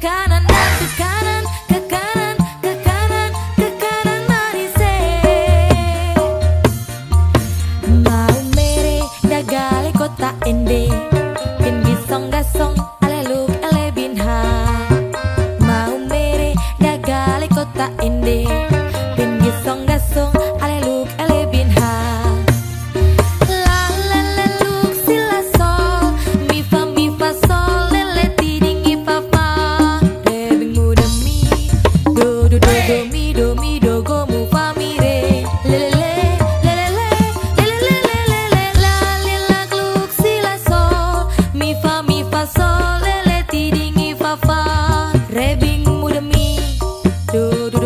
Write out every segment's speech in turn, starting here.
kanan dan ke kanan ke kanan ke kanan ke kanan marise mau mere dagale kota ende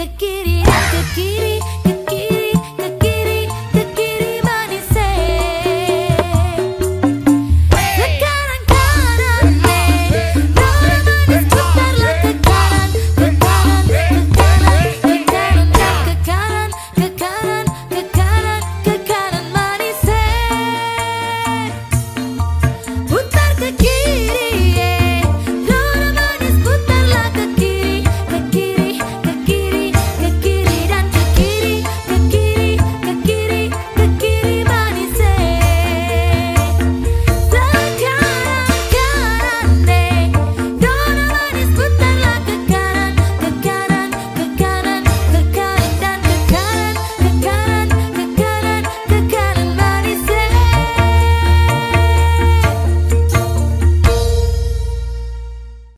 que quiere